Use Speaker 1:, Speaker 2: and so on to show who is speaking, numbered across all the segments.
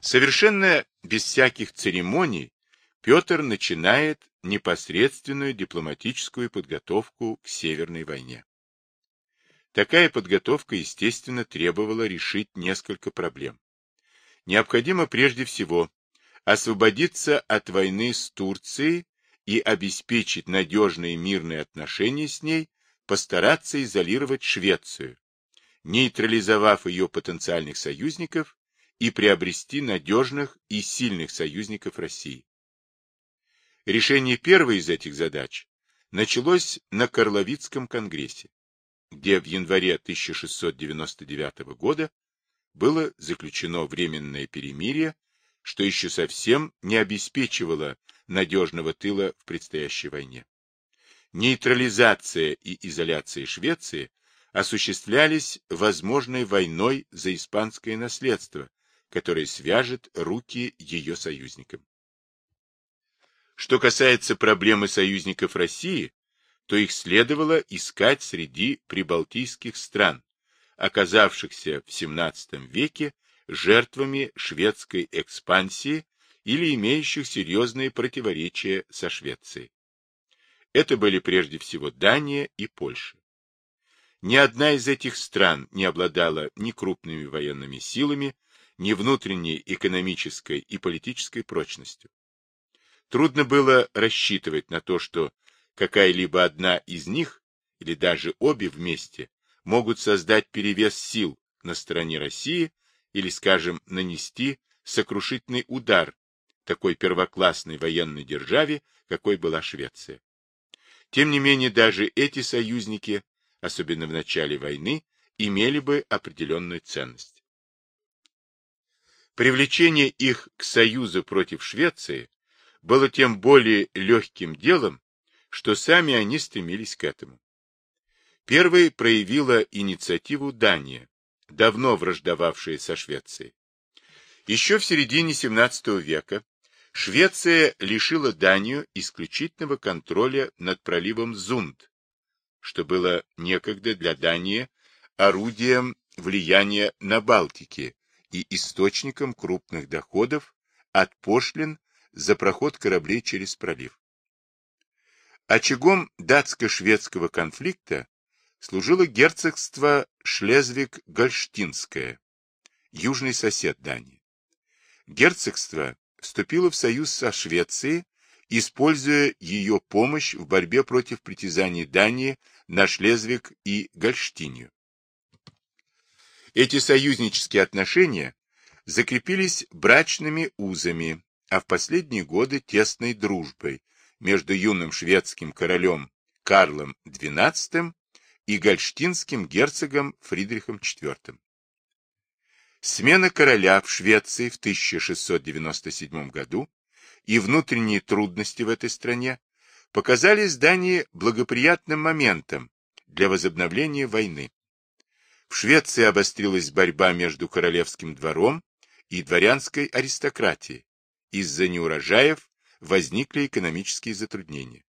Speaker 1: Совершенно без всяких церемоний Петр начинает непосредственную дипломатическую подготовку к Северной войне. Такая подготовка, естественно, требовала решить несколько проблем. Необходимо прежде всего освободиться от войны с Турцией и обеспечить надежные мирные отношения с ней, постараться изолировать Швецию, нейтрализовав ее потенциальных союзников и приобрести надежных и сильных союзников России. Решение первой из этих задач началось на Карловицком конгрессе, где в январе 1699 года было заключено временное перемирие, что еще совсем не обеспечивало надежного тыла в предстоящей войне. Нейтрализация и изоляция Швеции осуществлялись возможной войной за испанское наследство, которое свяжет руки ее союзникам. Что касается проблемы союзников России, то их следовало искать среди прибалтийских стран, оказавшихся в XVII веке жертвами шведской экспансии или имеющих серьезные противоречия со Швецией. Это были прежде всего Дания и Польша. Ни одна из этих стран не обладала ни крупными военными силами, ни внутренней экономической и политической прочностью. Трудно было рассчитывать на то, что какая-либо одна из них, или даже обе вместе, могут создать перевес сил на стороне России или, скажем, нанести сокрушительный удар такой первоклассной военной державе, какой была Швеция. Тем не менее, даже эти союзники, особенно в начале войны, имели бы определенную ценность. Привлечение их к союзу против Швеции было тем более легким делом, что сами они стремились к этому. Первой проявила инициативу Дания, давно враждовавшая со Швецией. Еще в середине XVII века Швеция лишила Данию исключительного контроля над проливом Зунд, что было некогда для Дании орудием влияния на Балтике и источником крупных доходов от пошлин за проход кораблей через пролив. Очагом датско-шведского конфликта служило герцогство Шлезвиг-Гольштинское, южный сосед Дании. Герцогство вступило в союз со Швецией, используя ее помощь в борьбе против притязаний Дании на Шлезвиг и Гольштинию. Эти союзнические отношения закрепились брачными узами, а в последние годы тесной дружбой между юным шведским королем Карлом XII и гольштинским герцогом Фридрихом IV. Смена короля в Швеции в 1697 году и внутренние трудности в этой стране показали Дании благоприятным моментом для возобновления войны. В Швеции обострилась борьба между королевским двором и дворянской аристократией, из-за неурожаев возникли экономические затруднения.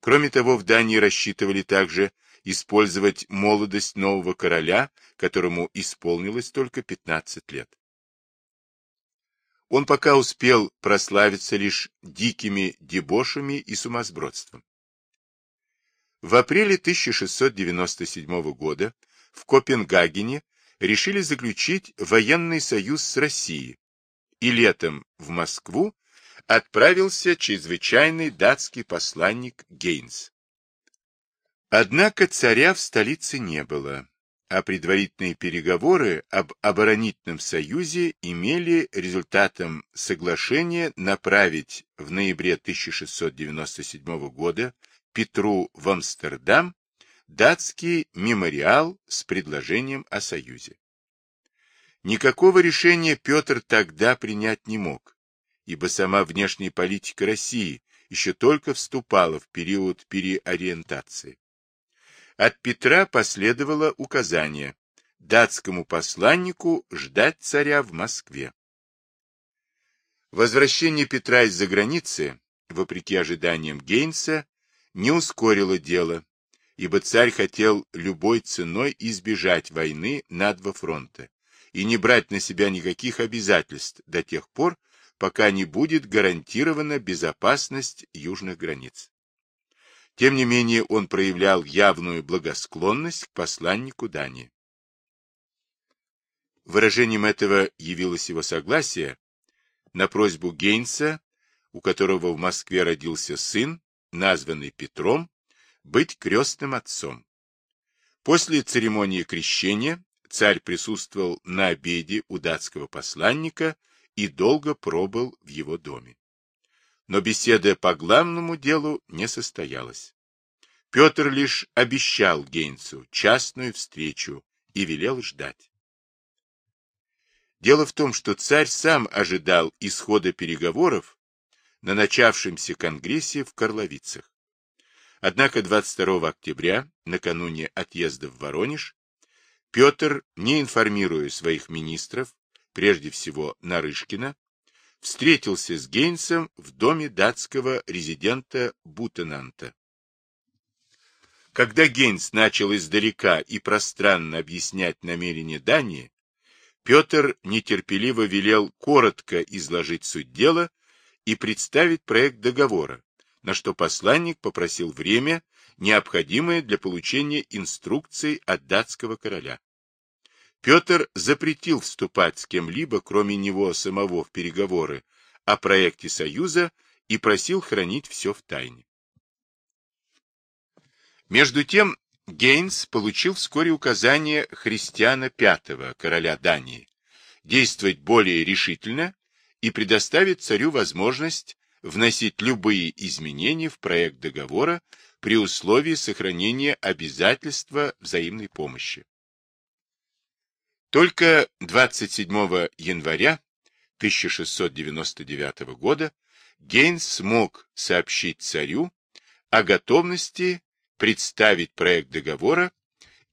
Speaker 1: Кроме того, в Дании рассчитывали также использовать молодость нового короля, которому исполнилось только 15 лет. Он пока успел прославиться лишь дикими дебошами и сумасбродством. В апреле 1697 года в Копенгагене решили заключить военный союз с Россией, и летом в Москву отправился чрезвычайный датский посланник Гейнс. Однако царя в столице не было, а предварительные переговоры об оборонительном союзе имели результатом соглашения направить в ноябре 1697 года Петру в Амстердам датский мемориал с предложением о союзе. Никакого решения Петр тогда принять не мог, ибо сама внешняя политика России еще только вступала в период переориентации. От Петра последовало указание датскому посланнику ждать царя в Москве. Возвращение Петра из-за границы, вопреки ожиданиям Гейнса, не ускорило дело, ибо царь хотел любой ценой избежать войны на два фронта и не брать на себя никаких обязательств до тех пор, пока не будет гарантирована безопасность южных границ. Тем не менее, он проявлял явную благосклонность к посланнику Дании. Выражением этого явилось его согласие на просьбу Гейнса, у которого в Москве родился сын, названный Петром, быть крестным отцом. После церемонии крещения царь присутствовал на обеде у датского посланника и долго пробыл в его доме. Но беседа по главному делу не состоялась. Петр лишь обещал Гейнцу частную встречу и велел ждать. Дело в том, что царь сам ожидал исхода переговоров на начавшемся конгрессе в Карловицах. Однако 22 октября, накануне отъезда в Воронеж, Петр, не информируя своих министров, прежде всего Нарышкина, встретился с Гейнсом в доме датского резидента Бутенанта. Когда Гейнс начал издалека и пространно объяснять намерения Дании, Петр нетерпеливо велел коротко изложить суть дела и представить проект договора, на что посланник попросил время, необходимое для получения инструкций от датского короля. Петр запретил вступать с кем-либо, кроме него самого, в переговоры о проекте Союза и просил хранить все в тайне. Между тем, Гейнс получил вскоре указание Христиана V, короля Дании, действовать более решительно и предоставить царю возможность вносить любые изменения в проект договора при условии сохранения обязательства взаимной помощи. Только 27 января 1699 года Гейнс смог сообщить царю о готовности представить проект договора,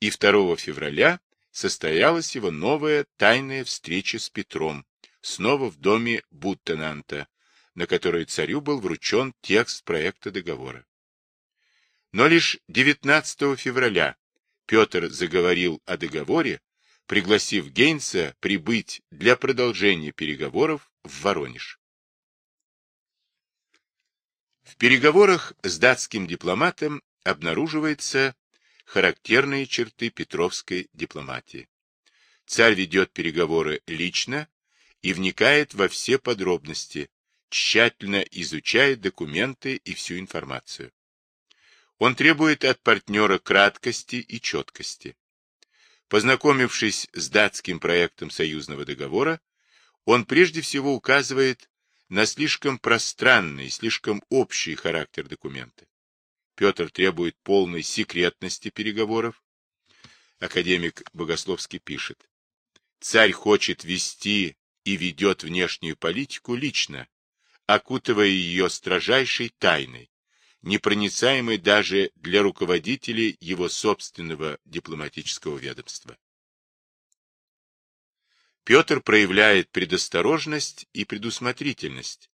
Speaker 1: и 2 февраля состоялась его новая тайная встреча с Петром, снова в доме Буттенанта, на которой царю был вручен текст проекта договора. Но лишь 19 февраля Петр заговорил о договоре, пригласив Гейнса прибыть для продолжения переговоров в Воронеж. В переговорах с датским дипломатом обнаруживаются характерные черты петровской дипломатии. Царь ведет переговоры лично и вникает во все подробности, тщательно изучает документы и всю информацию. Он требует от партнера краткости и четкости. Познакомившись с датским проектом союзного договора, он прежде всего указывает на слишком пространный, слишком общий характер документа. Петр требует полной секретности переговоров. Академик Богословский пишет. Царь хочет вести и ведет внешнюю политику лично, окутывая ее строжайшей тайной, непроницаемой даже для руководителей его собственного дипломатического ведомства. Петр проявляет предосторожность и предусмотрительность,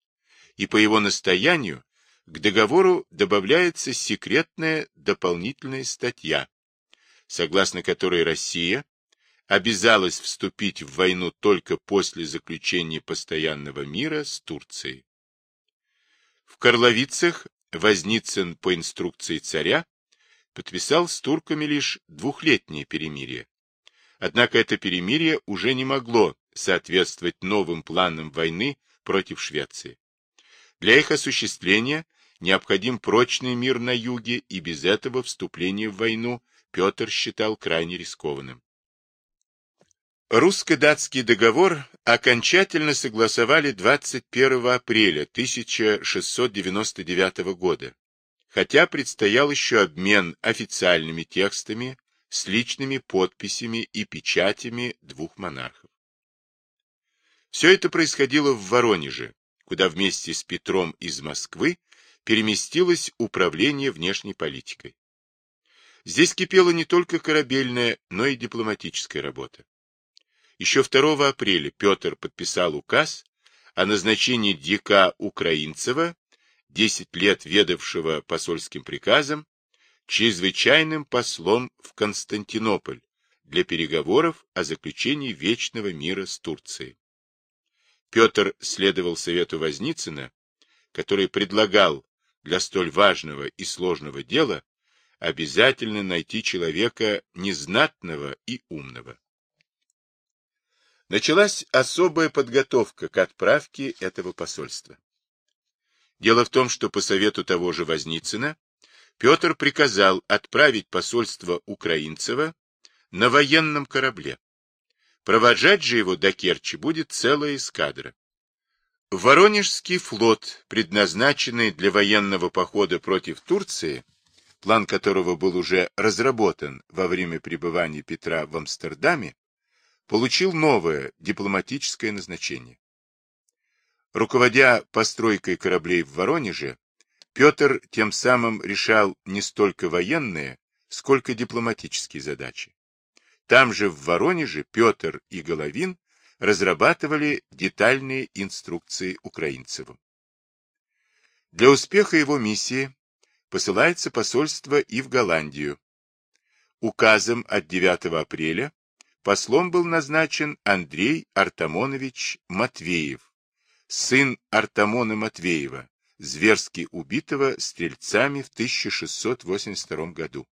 Speaker 1: и по его настоянию к договору добавляется секретная дополнительная статья, согласно которой Россия обязалась вступить в войну только после заключения постоянного мира с Турцией. В Карловицах Возницын по инструкции царя подписал с турками лишь двухлетнее перемирие. Однако это перемирие уже не могло соответствовать новым планам войны против Швеции. Для их осуществления необходим прочный мир на юге, и без этого вступление в войну Петр считал крайне рискованным. Русско-датский договор окончательно согласовали 21 апреля 1699 года, хотя предстоял еще обмен официальными текстами с личными подписями и печатями двух монархов. Все это происходило в Воронеже, куда вместе с Петром из Москвы переместилось управление внешней политикой. Здесь кипела не только корабельная, но и дипломатическая работа. Еще 2 апреля Петр подписал указ о назначении дьяка Украинцева, 10 лет ведавшего посольским приказом, чрезвычайным послом в Константинополь для переговоров о заключении вечного мира с Турцией. Петр следовал совету Возницына, который предлагал для столь важного и сложного дела обязательно найти человека незнатного и умного. Началась особая подготовка к отправке этого посольства. Дело в том, что по совету того же Возницына Петр приказал отправить посольство Украинцева на военном корабле. Провожать же его до Керчи будет целая эскадра. Воронежский флот, предназначенный для военного похода против Турции, план которого был уже разработан во время пребывания Петра в Амстердаме, получил новое дипломатическое назначение. Руководя постройкой кораблей в Воронеже, Петр тем самым решал не столько военные, сколько дипломатические задачи. Там же в Воронеже Петр и Головин разрабатывали детальные инструкции украинцевым. Для успеха его миссии посылается посольство и в Голландию. Указом от 9 апреля послом был назначен Андрей Артамонович Матвеев, сын Артамона Матвеева, зверски убитого стрельцами в 1682 году.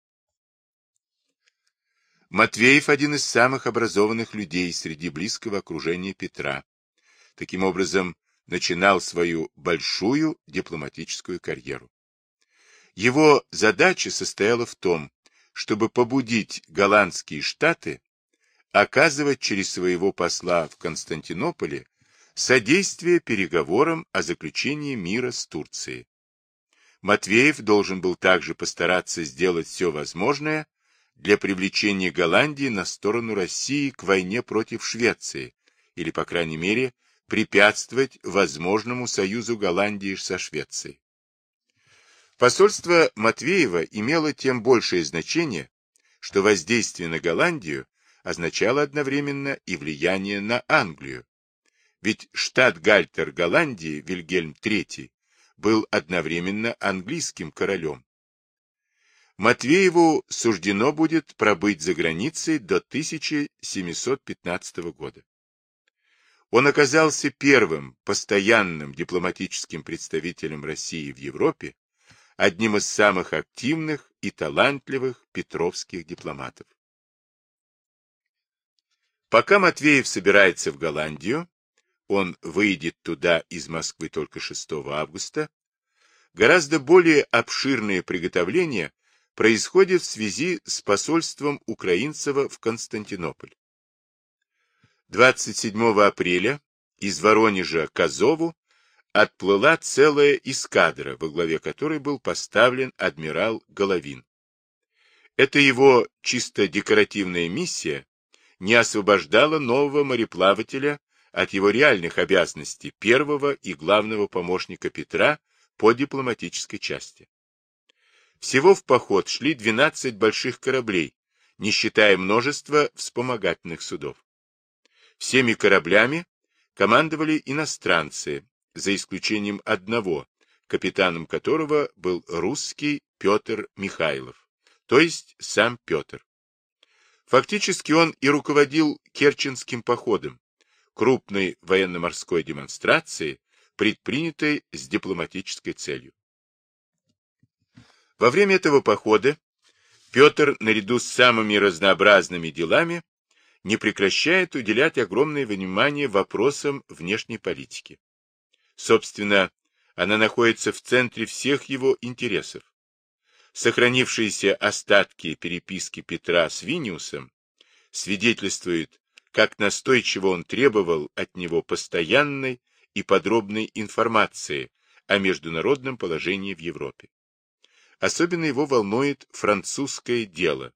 Speaker 1: Матвеев один из самых образованных людей среди близкого окружения Петра. Таким образом, начинал свою большую дипломатическую карьеру. Его задача состояла в том, чтобы побудить голландские штаты оказывать через своего посла в Константинополе содействие переговорам о заключении мира с Турцией. Матвеев должен был также постараться сделать все возможное, для привлечения Голландии на сторону России к войне против Швеции, или, по крайней мере, препятствовать возможному союзу Голландии со Швецией. Посольство Матвеева имело тем большее значение, что воздействие на Голландию означало одновременно и влияние на Англию. Ведь штат Гальтер Голландии Вильгельм III был одновременно английским королем, Матвееву суждено будет пробыть за границей до 1715 года. Он оказался первым постоянным дипломатическим представителем России в Европе, одним из самых активных и талантливых петровских дипломатов. Пока Матвеев собирается в Голландию, он выйдет туда из Москвы только 6 августа, гораздо более обширные приготовления происходит в связи с посольством украинцева в Константинополь. 27 апреля из Воронежа к Азову отплыла целая эскадра, во главе которой был поставлен адмирал Головин. Эта его чисто декоративная миссия не освобождала нового мореплавателя от его реальных обязанностей первого и главного помощника Петра по дипломатической части. Всего в поход шли 12 больших кораблей, не считая множества вспомогательных судов. Всеми кораблями командовали иностранцы, за исключением одного, капитаном которого был русский Петр Михайлов, то есть сам Петр. Фактически он и руководил Керченским походом, крупной военно-морской демонстрацией, предпринятой с дипломатической целью. Во время этого похода Петр, наряду с самыми разнообразными делами, не прекращает уделять огромное внимание вопросам внешней политики. Собственно, она находится в центре всех его интересов. Сохранившиеся остатки переписки Петра с Виниусом свидетельствуют, как настойчиво он требовал от него постоянной и подробной информации о международном положении в Европе. Особенно его волнует французское дело,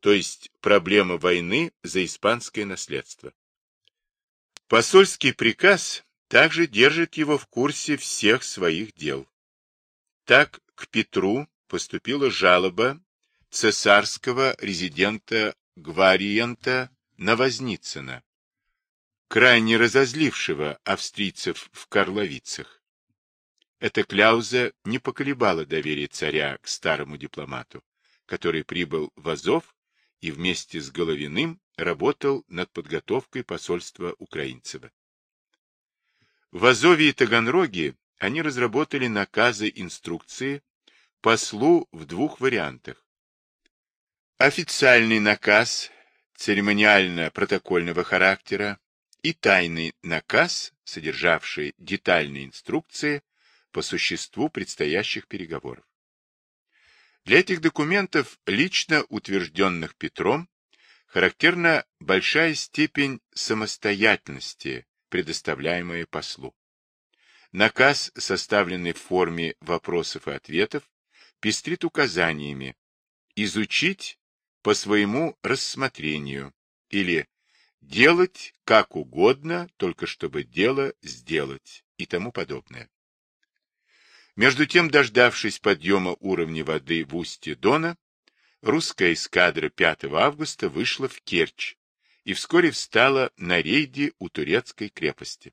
Speaker 1: то есть проблема войны за испанское наследство. Посольский приказ также держит его в курсе всех своих дел. Так к Петру поступила жалоба цесарского резидента Гвариента Новозницына, крайне разозлившего австрийцев в Карловицах. Эта кляуза не поколебала доверие царя к старому дипломату, который прибыл в Азов и вместе с Головиным работал над подготовкой посольства Украинцева. В Азове и Таганроге они разработали наказы инструкции послу в двух вариантах. Официальный наказ церемониально-протокольного характера и тайный наказ, содержавший детальные инструкции по существу предстоящих переговоров. Для этих документов, лично утвержденных Петром, характерна большая степень самостоятельности, предоставляемая послу. Наказ, составленный в форме вопросов и ответов, пестрит указаниями изучить по своему рассмотрению или делать как угодно, только чтобы дело сделать и тому подобное. Между тем, дождавшись подъема уровня воды в устье Дона, русская эскадра 5 августа вышла в Керчь и вскоре встала на рейде у турецкой крепости.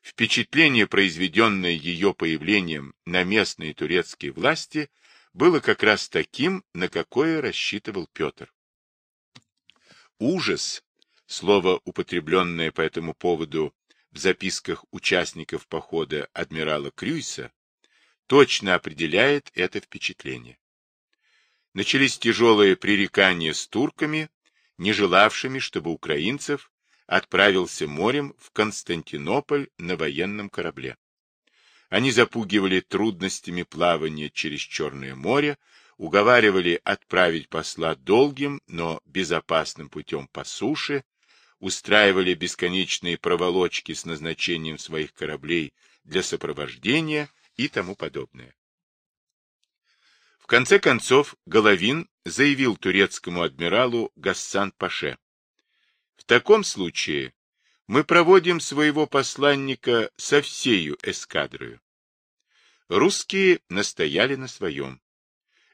Speaker 1: Впечатление, произведенное ее появлением на местные турецкие власти, было как раз таким, на какое рассчитывал Петр. Ужас, слово, употребленное по этому поводу в записках участников похода адмирала Крюйса, точно определяет это впечатление. Начались тяжелые пререкания с турками, не желавшими, чтобы украинцев отправился морем в Константинополь на военном корабле. Они запугивали трудностями плавания через Черное море, уговаривали отправить посла долгим, но безопасным путем по суше, устраивали бесконечные проволочки с назначением своих кораблей для сопровождения и тому подобное. В конце концов, Головин заявил турецкому адмиралу Гассан-Паше. Таком случае мы проводим своего посланника со всею эскадрою. Русские настояли на своем.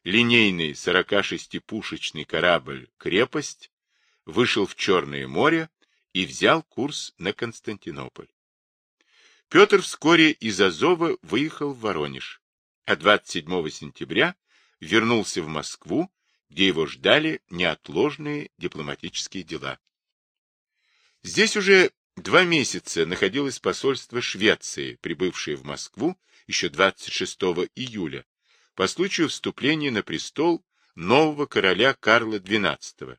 Speaker 1: Линейный 46-пушечный корабль «Крепость» вышел в Черное море и взял курс на Константинополь. Петр вскоре из Азова выехал в Воронеж, а 27 сентября вернулся в Москву, где его ждали неотложные дипломатические дела. Здесь уже два месяца находилось посольство Швеции, прибывшее в Москву еще 26 июля, по случаю вступления на престол нового короля Карла XII.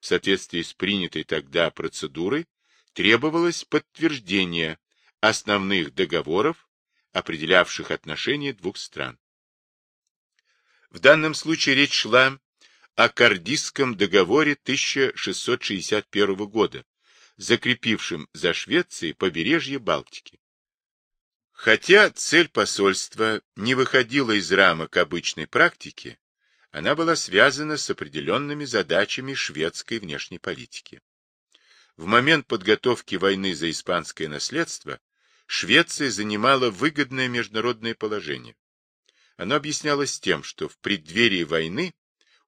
Speaker 1: В соответствии с принятой тогда процедурой требовалось подтверждение основных договоров, определявших отношения двух стран. В данном случае речь шла о Кардисском договоре 1661 года, закрепившем за Швецией побережье Балтики. Хотя цель посольства не выходила из рамок обычной практики, она была связана с определенными задачами шведской внешней политики. В момент подготовки войны за испанское наследство Швеция занимала выгодное международное положение. Оно объяснялось тем, что в преддверии войны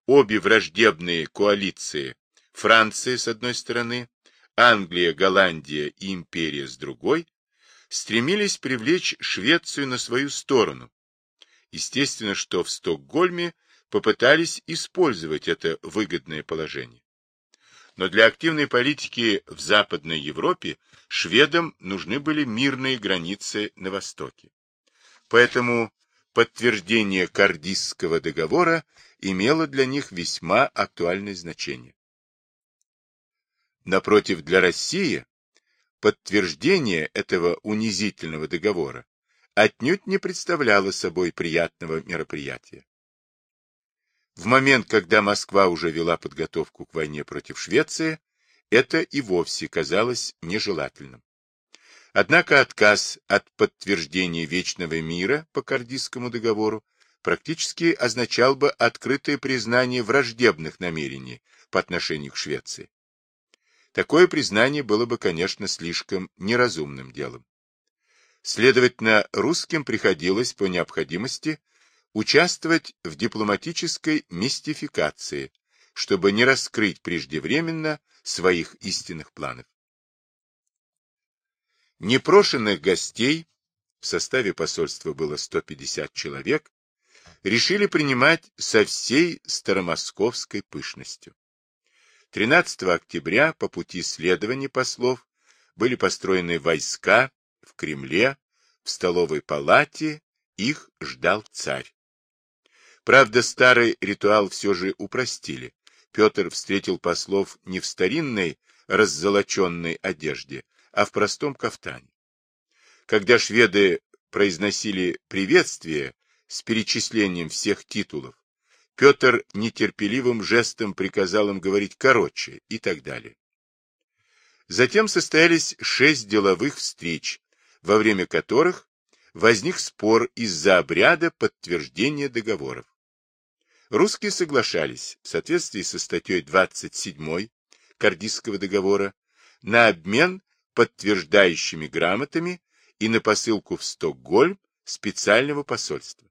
Speaker 1: обе враждебные коалиции, Франция с одной стороны, Англия, Голландия и империя с другой, стремились привлечь Швецию на свою сторону. Естественно, что в Стокгольме попытались использовать это выгодное положение. Но для активной политики в Западной Европе шведам нужны были мирные границы на Востоке. Поэтому подтверждение Кардисского договора имело для них весьма актуальное значение. Напротив, для России подтверждение этого унизительного договора отнюдь не представляло собой приятного мероприятия. В момент, когда Москва уже вела подготовку к войне против Швеции, это и вовсе казалось нежелательным. Однако отказ от подтверждения вечного мира по Кардийскому договору практически означал бы открытое признание враждебных намерений по отношению к Швеции. Такое признание было бы, конечно, слишком неразумным делом. Следовательно, русским приходилось по необходимости участвовать в дипломатической мистификации, чтобы не раскрыть преждевременно своих истинных планов. Непрошенных гостей, в составе посольства было 150 человек, решили принимать со всей старомосковской пышностью. 13 октября по пути следования послов были построены войска в Кремле, в столовой палате, их ждал царь. Правда, старый ритуал все же упростили. Петр встретил послов не в старинной раззолоченной одежде, а в простом кафтане. Когда шведы произносили приветствие с перечислением всех титулов, Петр нетерпеливым жестом приказал им говорить короче и так далее. Затем состоялись шесть деловых встреч, во время которых возник спор из-за обряда подтверждения договоров. Русские соглашались в соответствии со статьей 27 Кардисского договора на обмен подтверждающими грамотами и на посылку в Стокгольм специального посольства.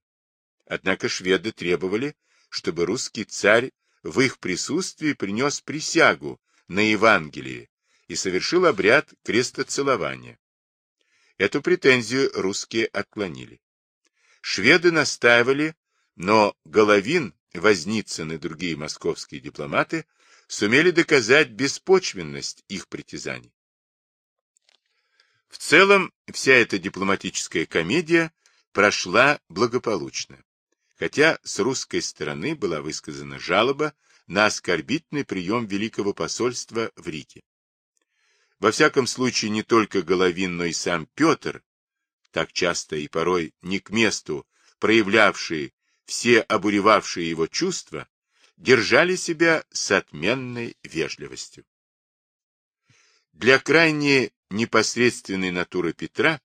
Speaker 1: Однако шведы требовали, чтобы русский царь в их присутствии принес присягу на Евангелие и совершил обряд крестоцелования. Эту претензию русские отклонили. Шведы настаивали, но Головин, Возницын и другие московские дипломаты сумели доказать беспочвенность их притязаний. В целом, вся эта дипломатическая комедия прошла благополучно, хотя с русской стороны была высказана жалоба на оскорбительный прием Великого посольства в Риге. Во всяком случае, не только Головин, но и сам Петр, так часто и порой не к месту проявлявший все обуревавшие его чувства, держали себя с отменной вежливостью. Для крайне непосредственной натуры Петра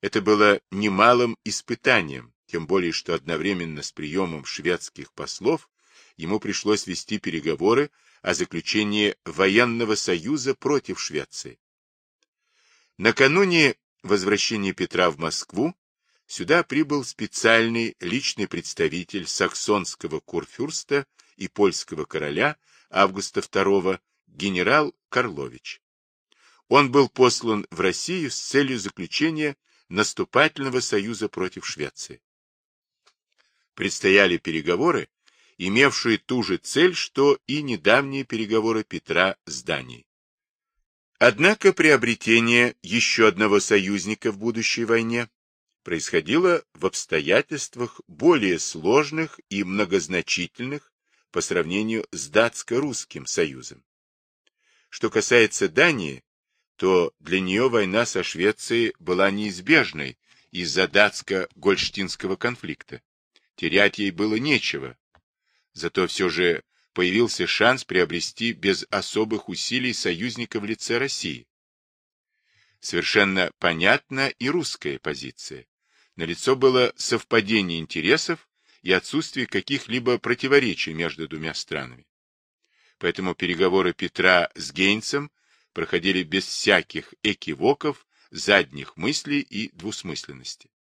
Speaker 1: это было немалым испытанием, тем более что одновременно с приемом шведских послов ему пришлось вести переговоры о заключении военного союза против Швеции. Накануне возвращения Петра в Москву сюда прибыл специальный личный представитель саксонского курфюрста и польского короля Августа II генерал Карлович. Он был послан в Россию с целью заключения наступательного союза против Швеции. Предстояли переговоры, имевшие ту же цель, что и недавние переговоры Петра с Данией. Однако приобретение еще одного союзника в будущей войне происходило в обстоятельствах более сложных и многозначительных по сравнению с датско-русским союзом. Что касается Дании, то для нее война со Швецией была неизбежной из-за датско-гольштинского конфликта. Терять ей было нечего. Зато все же появился шанс приобрести без особых усилий союзника в лице России. Совершенно понятна и русская позиция. Налицо было совпадение интересов и отсутствие каких-либо противоречий между двумя странами. Поэтому переговоры Петра с Гейнцем проходили без всяких экивоков, задних мыслей и двусмысленности.